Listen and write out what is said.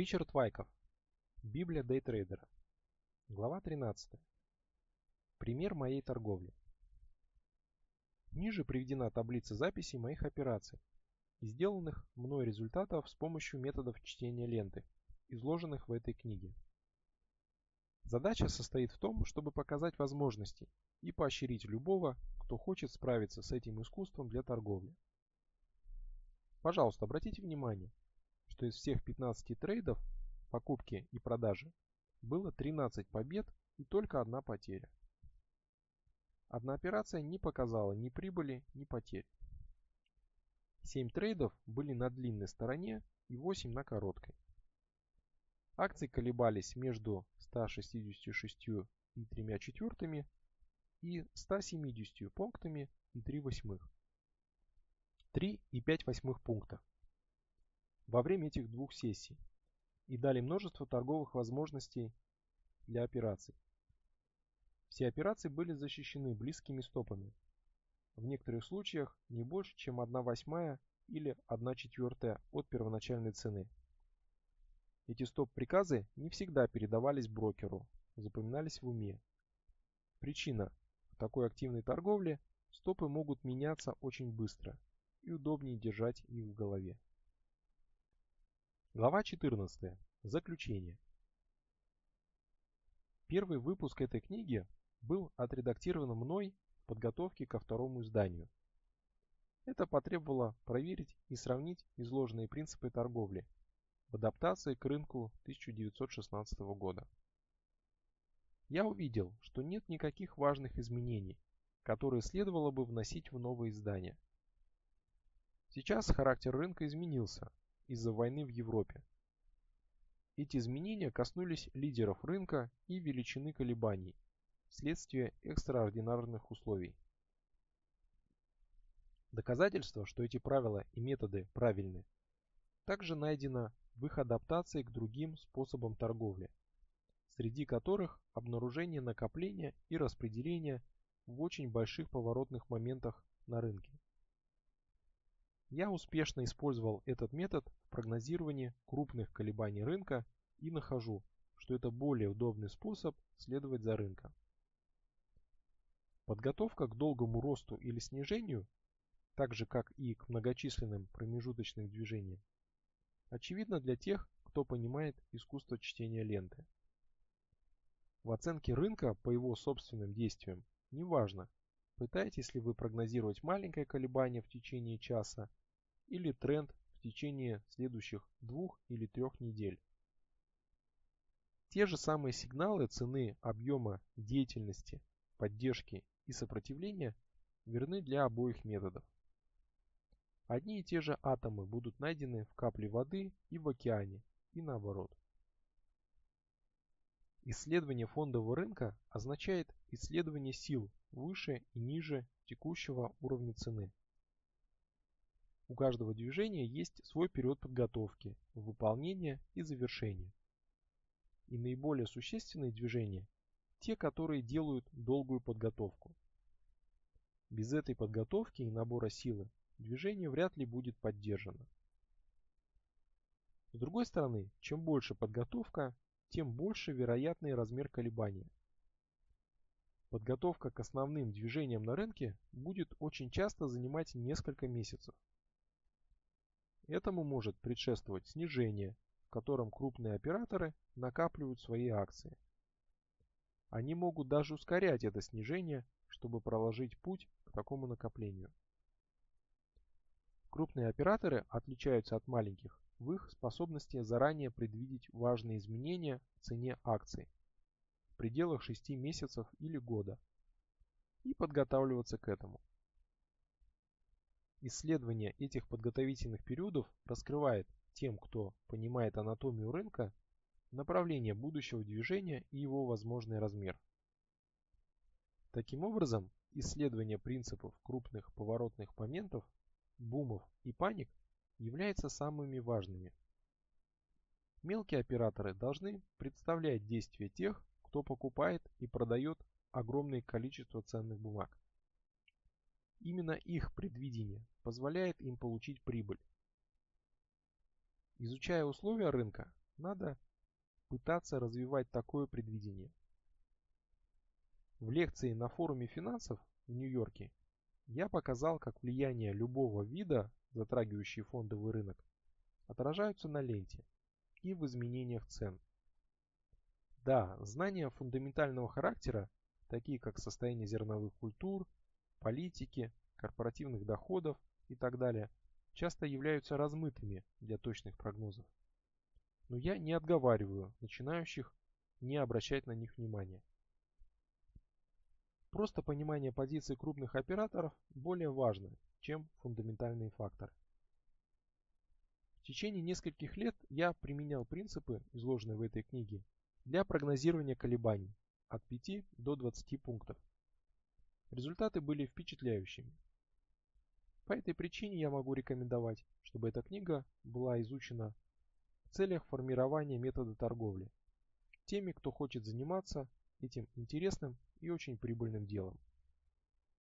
Ричард Вайков. Библия дейтрейдера. Глава 13. Пример моей торговли. Ниже приведена таблица записей моих операций и сделанных мной результатов с помощью методов чтения ленты, изложенных в этой книге. Задача состоит в том, чтобы показать возможности и поощрить любого, кто хочет справиться с этим искусством для торговли. Пожалуйста, обратите внимание, что из всех 15 трейдов покупки и продажи было 13 побед и только одна потеря. Одна операция не показала ни прибыли, ни потерь. 7 трейдов были на длинной стороне и 8 на короткой. Акции колебались между 166 и 3 четвертыми и 170 пунктами и 3 восьмых. 3 и 5 восьмых пункта во время этих двух сессий и дали множество торговых возможностей для операций. Все операции были защищены близкими стопами. В некоторых случаях не больше, чем 1 восьмая или 1 четвертая от первоначальной цены. Эти стоп-приказы не всегда передавались брокеру, запоминались в уме. Причина – в такой активной торговле стопы могут меняться очень быстро и удобнее держать их в голове. Глава 14. Заключение. Первый выпуск этой книги был отредактирован мной в подготовке ко второму изданию. Это потребовало проверить и сравнить изложенные принципы торговли в адаптации к рынку 1916 года. Я увидел, что нет никаких важных изменений, которые следовало бы вносить в новое издание. Сейчас характер рынка изменился, из-за войны в Европе. Эти изменения коснулись лидеров рынка и величины колебаний вследствие экстраординарных условий. Доказательство, что эти правила и методы правильны, также найдено в их адаптации к другим способам торговли, среди которых обнаружение накопления и распределения в очень больших поворотных моментах на рынке. Я успешно использовал этот метод в прогнозировании крупных колебаний рынка и нахожу, что это более удобный способ следовать за рынком. Подготовка к долгому росту или снижению, так же как и к многочисленным промежуточным движениям, очевидна для тех, кто понимает искусство чтения ленты. В оценке рынка по его собственным действиям неважно, пытаетесь ли вы прогнозировать маленькое колебание в течение часа или тренд в течение следующих двух или трех недель. Те же самые сигналы цены, объема, деятельности, поддержки и сопротивления верны для обоих методов. Одни и те же атомы будут найдены в капле воды и в океане, и наоборот. Исследование фондового рынка означает исследование сил выше и ниже текущего уровня цены. У каждого движения есть свой период подготовки, выполнения и завершения. И наиболее существенные движения – те, которые делают долгую подготовку. Без этой подготовки и набора силы движение вряд ли будет поддержано. С другой стороны, чем больше подготовка, тем больше вероятный размер колебания. Подготовка к основным движениям на рынке будет очень часто занимать несколько месяцев. Этому может предшествовать снижение, в котором крупные операторы накапливают свои акции. Они могут даже ускорять это снижение, чтобы проложить путь к такому накоплению. Крупные операторы отличаются от маленьких в их способности заранее предвидеть важные изменения в цене акций в пределах 6 месяцев или года и подготавливаться к этому. Исследование этих подготовительных периодов раскрывает тем, кто понимает анатомию рынка, направление будущего движения и его возможный размер. Таким образом, исследование принципов крупных поворотных моментов, бумов и паник является самыми важными. Мелкие операторы должны представлять действия тех, кто покупает и продает огромное количество ценных бумаг. Именно их предвидение позволяет им получить прибыль. Изучая условия рынка, надо пытаться развивать такое предвидение. В лекции на форуме финансов в Нью-Йорке я показал, как влияние любого вида, затрагивающий фондовый рынок, отражаются на ленте и в изменениях цен. Да, знания фундаментального характера, такие как состояние зерновых культур, политики, корпоративных доходов и так далее, часто являются размытыми для точных прогнозов. Но я не отговариваю начинающих не обращать на них внимания. Просто понимание позиций крупных операторов более важно, чем фундаментальные факторы. В течение нескольких лет я применял принципы, изложенные в этой книге, для прогнозирования колебаний от 5 до 20 пунктов. Результаты были впечатляющими. По этой причине я могу рекомендовать, чтобы эта книга была изучена в целях формирования метода торговли теми, кто хочет заниматься этим интересным и очень прибыльным делом.